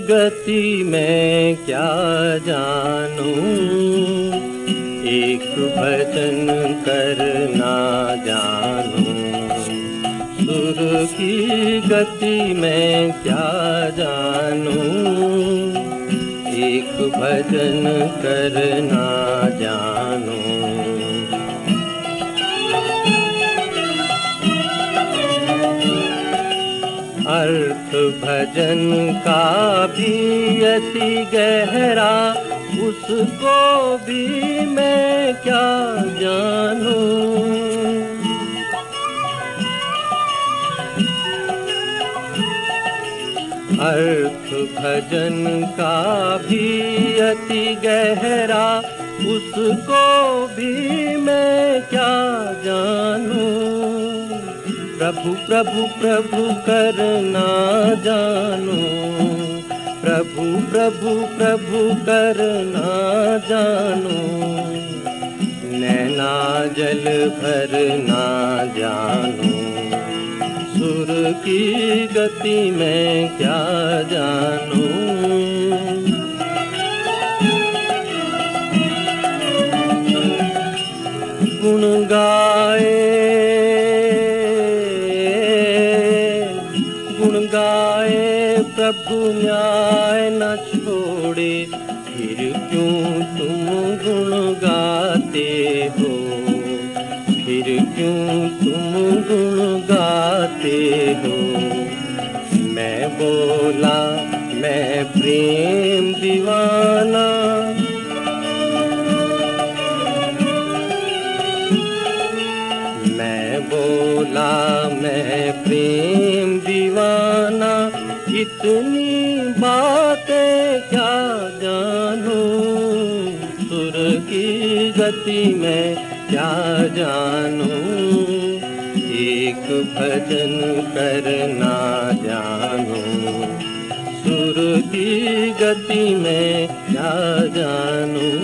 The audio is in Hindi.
गति में क्या जानूं? एक भजन करना जानूं। सुर की गति में क्या जानूं? एक भजन करना जानूं। अर्थ भजन का भी अति गहरा, उसको भी मैं क्या जानूं? अर्थ भजन का भी अति गहरा, उसको भी मैं क्या जानूं? प्रभु प्रभु प्रभु करना जानो। प्रभु प्रभु प्रभु करना जानो। नैना जल भरना जानो। सुर की गति में क्या जानू। गुण गाए गाए प्रभु न्याय न छोड़े, फिर क्यों तुम गुण गाते हो? फिर क्यों तुम गुण गाते हो? मैं बोला, मैं प्रेम दीवाना। मैं बोला, मैं प्रेम इतनी बातें क्या जानू? सुर की गति में क्या जानू? एक भजन करना जानू। सुर की गति में क्या जानू?